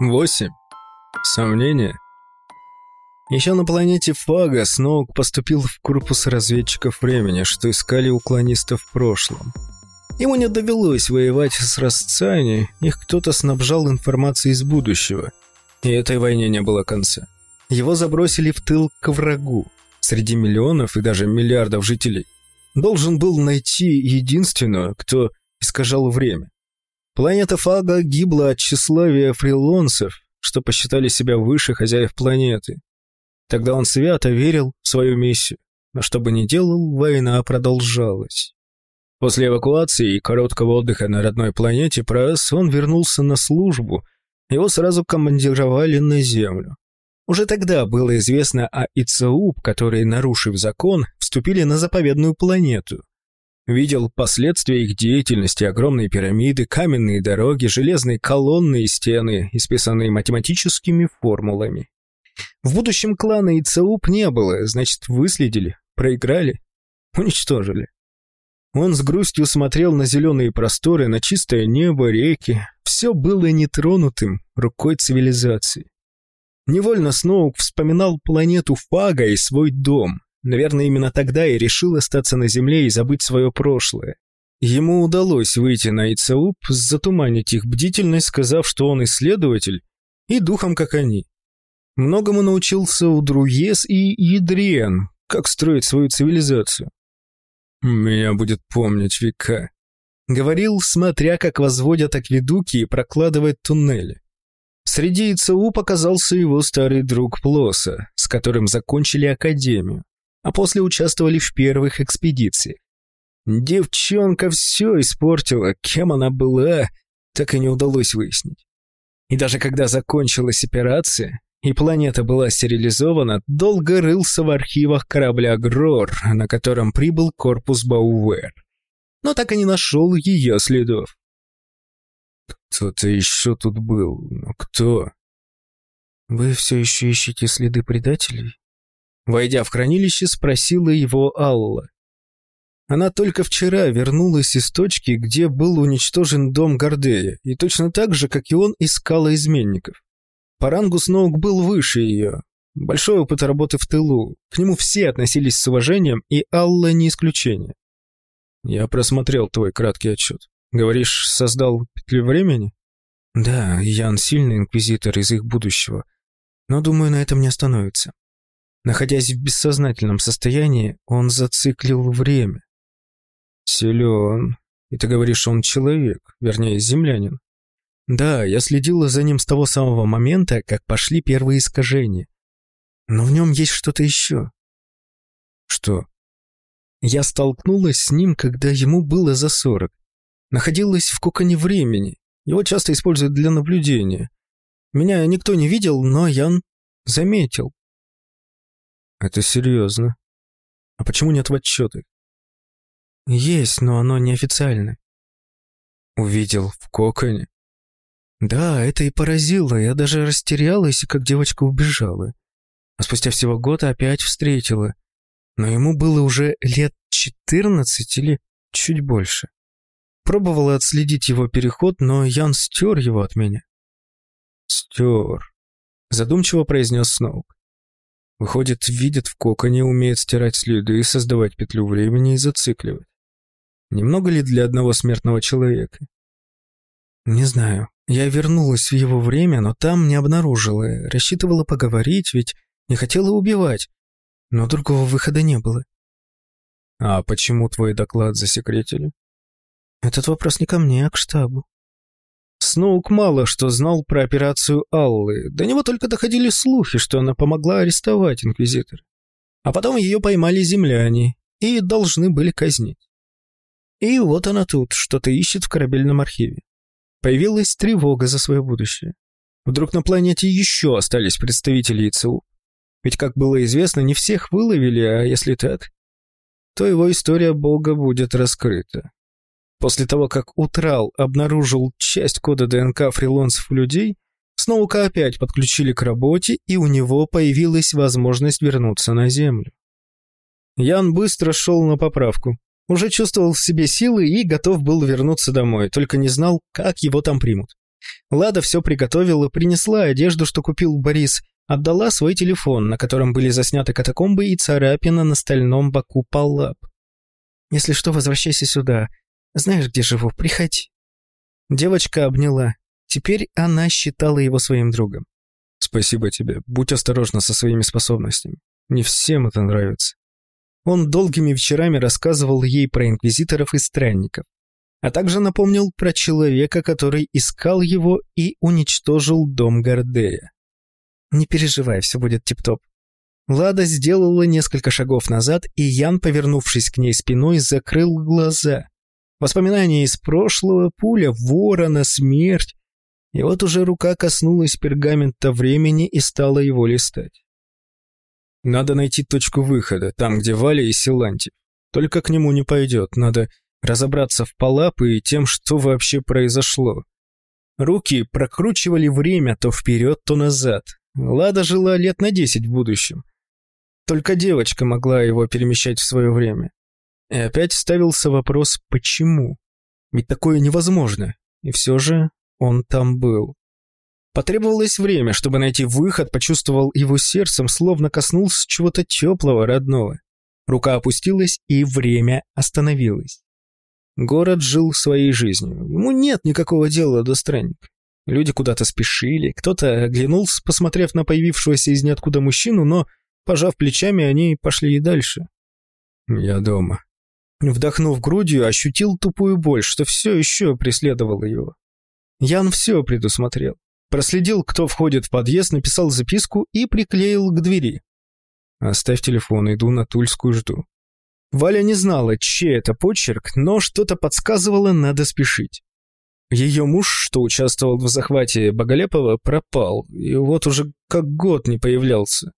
8. Сомнения. Еще на планете Фага Сноук поступил в корпус разведчиков времени, что искали уклонистов в прошлом. Ему не довелось воевать с Расцани, их кто-то снабжал информацией из будущего, и этой войне не было конца. Его забросили в тыл к врагу, среди миллионов и даже миллиардов жителей. Должен был найти единственного, кто искажал время. Планета Фага гибла от тщеславия фрилонцев, что посчитали себя выше хозяев планеты. Тогда он свято верил в свою миссию, но что бы ни делал, война продолжалась. После эвакуации и короткого отдыха на родной планете Прас он вернулся на службу, его сразу командировали на Землю. Уже тогда было известно о ИЦУП, которые, нарушив закон, вступили на заповедную планету, Видел последствия их деятельности, огромные пирамиды, каменные дороги, железные колонны и стены, исписанные математическими формулами. В будущем клана и ЦУП не было, значит, выследили, проиграли, уничтожили. Он с грустью смотрел на зеленые просторы, на чистое небо, реки. Все было нетронутым рукой цивилизации. Невольно Сноук вспоминал планету Фага и свой дом. Наверное, именно тогда и решил остаться на Земле и забыть свое прошлое. Ему удалось выйти на ИЦУП, затуманить их бдительность, сказав, что он исследователь и духом, как они. Многому научился у Друес и Едриен, как строить свою цивилизацию. «Меня будет помнить века», — говорил, смотря, как возводят акведуки и прокладывают туннели. Среди ИЦУ показался его старый друг Плоса, с которым закончили академию а после участвовали в первых экспедициях. Девчонка все испортила, кем она была, так и не удалось выяснить. И даже когда закончилась операция, и планета была стерилизована, долго рылся в архивах корабля «Грор», на котором прибыл корпус Баувер. Но так и не нашел ее следов. Кто-то еще тут был, но кто? Вы все еще ищете следы предателей? Войдя в хранилище, спросила его Алла. Она только вчера вернулась из точки, где был уничтожен дом Гордея, и точно так же, как и он, искала изменников. По рангу Сноук был выше ее. Большой опыт работы в тылу. К нему все относились с уважением, и Алла не исключение. «Я просмотрел твой краткий отчет. Говоришь, создал петлю времени?» «Да, Ян сильный инквизитор из их будущего. Но, думаю, на этом не остановится. Находясь в бессознательном состоянии, он зациклил время. Силен. И ты говоришь, он человек, вернее, землянин. Да, я следила за ним с того самого момента, как пошли первые искажения. Но в нем есть что-то еще. Что? Я столкнулась с ним, когда ему было за сорок. Находилась в коконе времени. Его часто используют для наблюдения. Меня никто не видел, но Ян заметил. Это серьезно. А почему нет в отчетах? Есть, но оно неофициально. Увидел в коконе. Да, это и поразило. Я даже растерялась, как девочка убежала. А спустя всего года опять встретила. Но ему было уже лет четырнадцать или чуть больше. Пробовала отследить его переход, но Ян стер его от меня. «Стер», — задумчиво произнес Сноук. Выходит, видит в коконе, умеет стирать следы создавать петлю времени и зацикливать. Немного ли для одного смертного человека? Не знаю. Я вернулась в его время, но там не обнаружила. Рассчитывала поговорить, ведь не хотела убивать. Но другого выхода не было. А почему твой доклад засекретили? Этот вопрос не ко мне, а к штабу. Сноук мало что знал про операцию Аллы. До него только доходили слухи, что она помогла арестовать инквизитора. А потом ее поймали земляне и должны были казнить. И вот она тут, что-то ищет в корабельном архиве. Появилась тревога за свое будущее. Вдруг на планете еще остались представители ИЦУ. Ведь, как было известно, не всех выловили, а если так, то его история Бога будет раскрыта. После того, как Утрал обнаружил часть кода ДНК фрилонцев у людей, Сноука опять подключили к работе, и у него появилась возможность вернуться на Землю. Ян быстро шел на поправку. Уже чувствовал в себе силы и готов был вернуться домой, только не знал, как его там примут. Лада все приготовила, принесла одежду, что купил Борис, отдала свой телефон, на котором были засняты катакомбы и царапина на стальном боку Паллап. «Если что, возвращайся сюда. Знаешь, где живу, приходи». Девочка обняла. Теперь она считала его своим другом. «Спасибо тебе. Будь осторожна со своими способностями. Не всем это нравится». Он долгими вечерами рассказывал ей про инквизиторов и странников, а также напомнил про человека, который искал его и уничтожил дом Гордея. «Не переживай, все будет тип-топ». Лада сделала несколько шагов назад, и Ян, повернувшись к ней спиной, закрыл глаза. Воспоминания из прошлого, пуля, ворона, смерть. И вот уже рука коснулась пергамента времени и стала его листать. Надо найти точку выхода, там, где Валя и Силанти. Только к нему не пойдет, надо разобраться в Палап и тем, что вообще произошло. Руки прокручивали время то вперед, то назад. Лада жила лет на десять в будущем. Только девочка могла его перемещать в свое время. И опять ставился вопрос «почему?». Ведь такое невозможно. И все же он там был. Потребовалось время, чтобы найти выход, почувствовал его сердцем, словно коснулся чего-то теплого, родного. Рука опустилась, и время остановилось. Город жил своей жизнью. Ему нет никакого дела до странника. Люди куда-то спешили, кто-то оглянулся, посмотрев на появившегося из ниоткуда мужчину, но, пожав плечами, они пошли и дальше. «Я дома». Вдохнув грудью, ощутил тупую боль, что все еще преследовало его. Ян все предусмотрел. Проследил, кто входит в подъезд, написал записку и приклеил к двери. «Оставь телефон, иду на Тульскую, жду». Валя не знала, чей это почерк, но что-то подсказывало, надо спешить. Ее муж, что участвовал в захвате Боголепова, пропал, и вот уже как год не появлялся.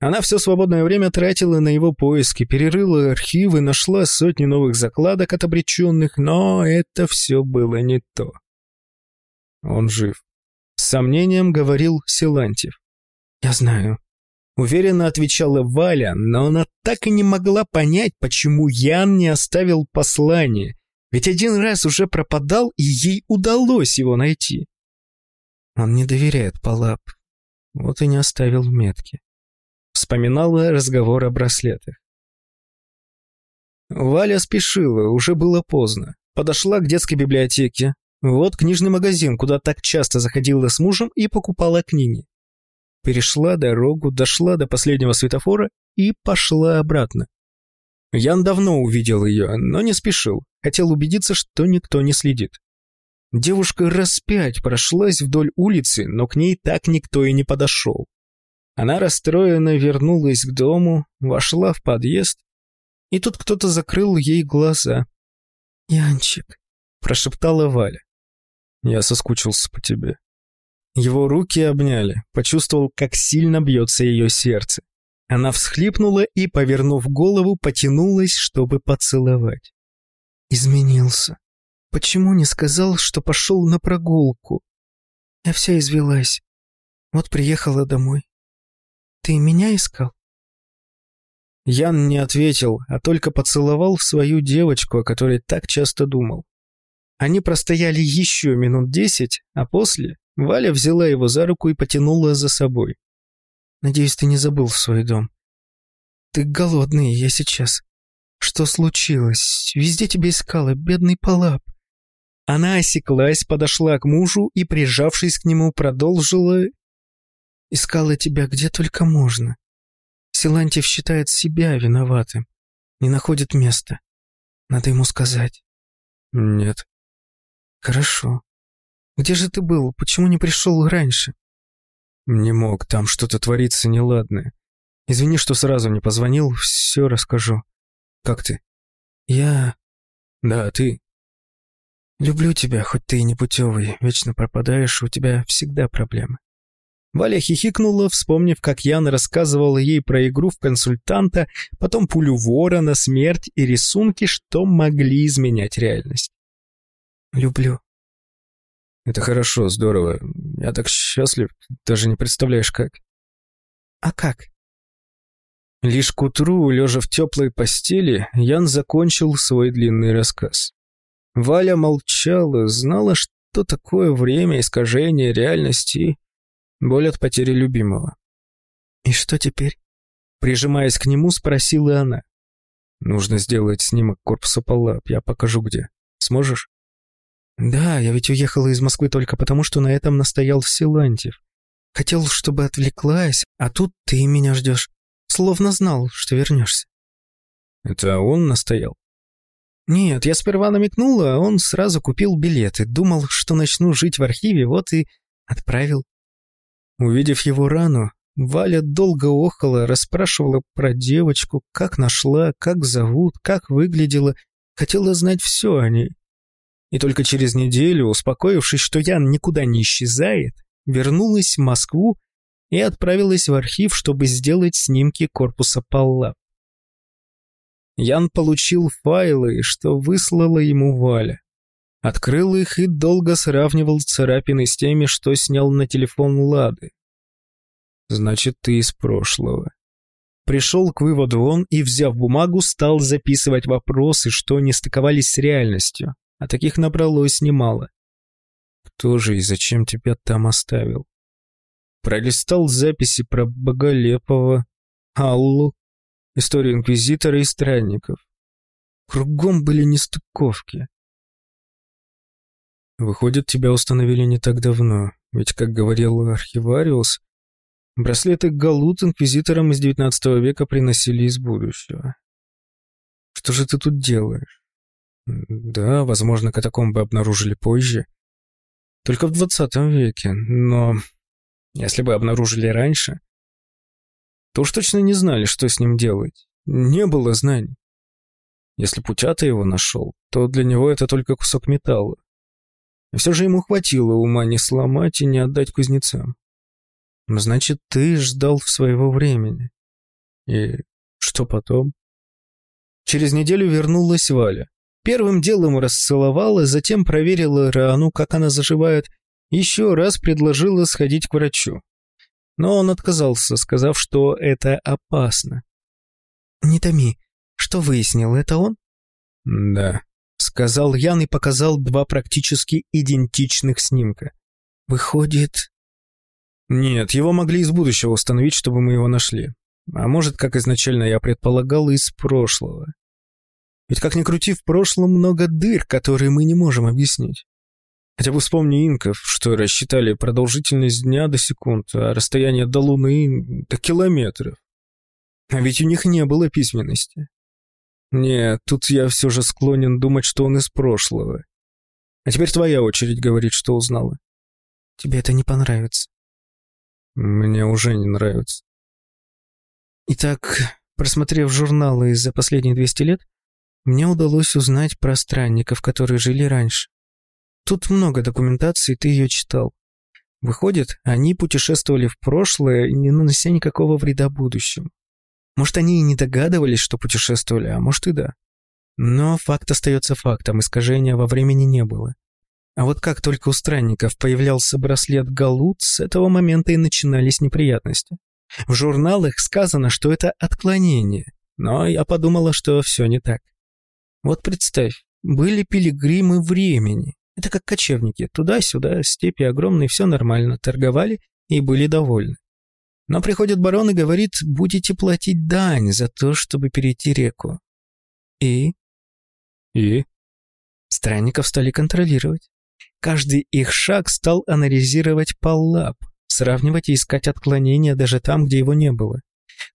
Она все свободное время тратила на его поиски, перерыла архивы, нашла сотни новых закладок от обреченных, но это все было не то. Он жив. С сомнением говорил Силантьев. «Я знаю». Уверенно отвечала Валя, но она так и не могла понять, почему Ян не оставил послание, ведь один раз уже пропадал, и ей удалось его найти. Он не доверяет Палап, вот и не оставил метки. Вспоминала разговор о браслетах. Валя спешила, уже было поздно. Подошла к детской библиотеке, вот книжный магазин, куда так часто заходила с мужем и покупала книги. Перешла дорогу, дошла до последнего светофора и пошла обратно. Ян давно увидел ее, но не спешил, хотел убедиться, что никто не следит. Девушка раз пять прошлась вдоль улицы, но к ней так никто и не подошел. Она расстроенно вернулась к дому, вошла в подъезд, и тут кто-то закрыл ей глаза. «Янчик», — прошептала Валя. Я соскучился по тебе». Его руки обняли, почувствовал, как сильно бьется ее сердце. Она всхлипнула и, повернув голову, потянулась, чтобы поцеловать. «Изменился. Почему не сказал, что пошел на прогулку? Я вся извелась. Вот приехала домой. Ты меня искал?» Ян не ответил, а только поцеловал свою девочку, о которой так часто думал. Они простояли еще минут десять, а после Валя взяла его за руку и потянула за собой. «Надеюсь, ты не забыл свой дом. Ты голодный, я сейчас. Что случилось? Везде тебя искала, бедный Палап». Она осеклась, подошла к мужу и, прижавшись к нему, продолжила... «Искала тебя где только можно. Силантьев считает себя виноватым. Не находит места. Надо ему сказать». «Нет», «Хорошо. Где же ты был? Почему не пришел раньше?» «Не мог, там что-то творится неладное. Извини, что сразу не позвонил, все расскажу. Как ты?» «Я...» «Да, ты...» «Люблю тебя, хоть ты и не путевый, вечно пропадаешь, у тебя всегда проблемы». Валя хихикнула, вспомнив, как Ян рассказывал ей про игру в консультанта, потом пулю ворона, смерть и рисунки, что могли изменять реальность. Люблю. Это хорошо, здорово. Я так счастлив, даже не представляешь как. А как? Лишь к утру, лежа в теплой постели, Ян закончил свой длинный рассказ. Валя молчала, знала, что такое время, искажение реальности и боль от потери любимого. «И что теперь?» Прижимаясь к нему, спросила она. «Нужно сделать снимок корпуса Паллап, я покажу где. Сможешь?» «Да, я ведь уехала из Москвы только потому, что на этом настоял Силантьев. Хотел, чтобы отвлеклась, а тут ты меня ждешь. Словно знал, что вернешься». «Это он настоял?» «Нет, я сперва намекнула, а он сразу купил билеты. Думал, что начну жить в архиве, вот и отправил». Увидев его рану, Валя долго охала, расспрашивала про девочку, как нашла, как зовут, как выглядела, хотела знать все о ней. И только через неделю, успокоившись, что Ян никуда не исчезает, вернулась в Москву и отправилась в архив, чтобы сделать снимки корпуса Палла. Ян получил файлы, что выслала ему Валя. Открыл их и долго сравнивал царапины с теми, что снял на телефон Лады. «Значит, ты из прошлого». Пришел к выводу он и, взяв бумагу, стал записывать вопросы, что не стыковались с реальностью, а таких набралось немало. «Кто же и зачем тебя там оставил?» Пролистал записи про Боголепова, Аллу, историю инквизитора и странников. Кругом были нестыковки. Выходит, тебя установили не так давно, ведь, как говорил архивариус, браслеты Галут инквизиторам из XIX века приносили из будущего. Что же ты тут делаешь? Да, возможно, катакомбы обнаружили позже. Только в 20 веке, но если бы обнаружили раньше, то уж точно не знали, что с ним делать. Не было знаний. Если Путята его нашел, то для него это только кусок металла. Все же ему хватило ума не сломать и не отдать кузнецам. Значит, ты ждал своего времени. И что потом? Через неделю вернулась Валя. Первым делом расцеловала, затем проверила рану, как она заживает, еще раз предложила сходить к врачу но он отказался, сказав, что это опасно. «Не томи. Что выяснил, это он?» «Да», — сказал Ян и показал два практически идентичных снимка. «Выходит...» «Нет, его могли из будущего установить, чтобы мы его нашли. А может, как изначально я предполагал, из прошлого. Ведь как ни крути, в прошлом много дыр, которые мы не можем объяснить. Хотя бы вспомни инков, что рассчитали продолжительность дня до секунд, а расстояние до Луны — до километров. А ведь у них не было письменности. Нет, тут я все же склонен думать, что он из прошлого. А теперь твоя очередь говорить, что узнала. Тебе это не понравится. Мне уже не нравится. Итак, просмотрев журналы за последние 200 лет, мне удалось узнать про странников, которые жили раньше. Тут много документации, ты ее читал. Выходит, они путешествовали в прошлое, не нанося никакого вреда будущему. Может, они и не догадывались, что путешествовали, а может и да. Но факт остается фактом, искажения во времени не было. А вот как только у странников появлялся браслет Галут, с этого момента и начинались неприятности. В журналах сказано, что это отклонение, но я подумала, что все не так. Вот представь, были пилигримы времени, это как кочевники. Туда-сюда, степи огромные, все нормально. Торговали и были довольны. Но приходит барон и говорит, будете платить дань за то, чтобы перейти реку. И? И? Странников стали контролировать. Каждый их шаг стал анализировать паллап, сравнивать и искать отклонения даже там, где его не было.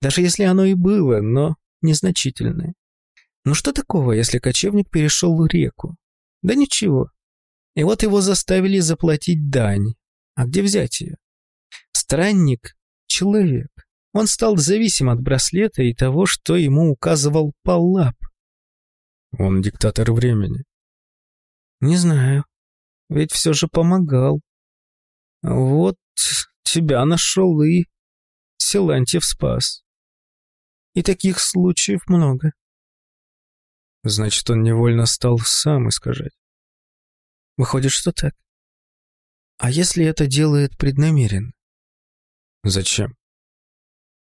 Даже если оно и было, но незначительное. Ну что такого, если кочевник перешел реку? Да ничего, и вот его заставили заплатить дань. А где взять ее? Странник — человек. Он стал зависим от браслета и того, что ему указывал Паллап. Он диктатор времени. Не знаю. Ведь все же помогал. Вот тебя нашел и Силантьев спас. И таких случаев много. Значит, он невольно стал сам искажать. Выходит, что так. А если это делает преднамеренно? Зачем?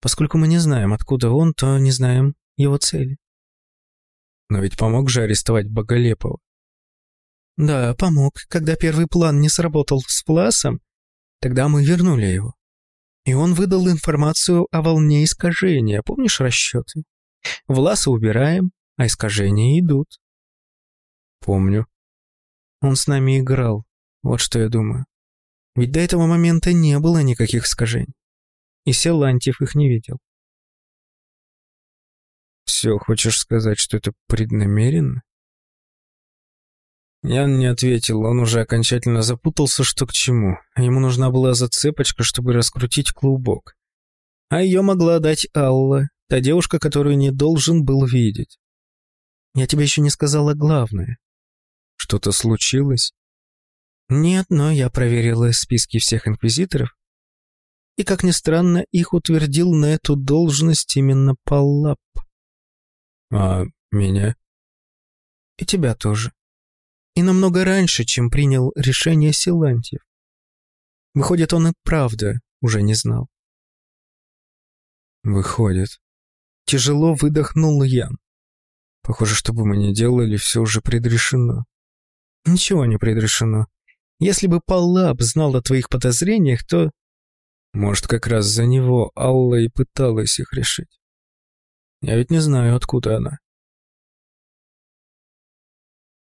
Поскольку мы не знаем, откуда он, то не знаем его цели. Но ведь помог же арестовать Боголепова. Да, помог. Когда первый план не сработал с Власом, тогда мы вернули его. И он выдал информацию о волне искажения. Помнишь расчеты? Власа убираем, а искажения идут. Помню. Он с нами играл. Вот что я думаю. Ведь до этого момента не было никаких искажений. И Селантьев их не видел. Все, хочешь сказать, что это преднамеренно? Ян не ответил, он уже окончательно запутался, что к чему. Ему нужна была зацепочка, чтобы раскрутить клубок. А ее могла дать Алла, та девушка, которую не должен был видеть. Я тебе еще не сказала главное. Что-то случилось? Нет, но я проверила списки всех инквизиторов. И, как ни странно, их утвердил на эту должность именно Паллап. А меня? И тебя тоже. И намного раньше, чем принял решение Силантьев. Выходит, он и правда уже не знал. Выходит. Тяжело выдохнул Ян. Похоже, что бы мы ни делали, все уже предрешено. Ничего не предрешено. Если бы Паллаб знал о твоих подозрениях, то... Может, как раз за него Алла и пыталась их решить. Я ведь не знаю, откуда она.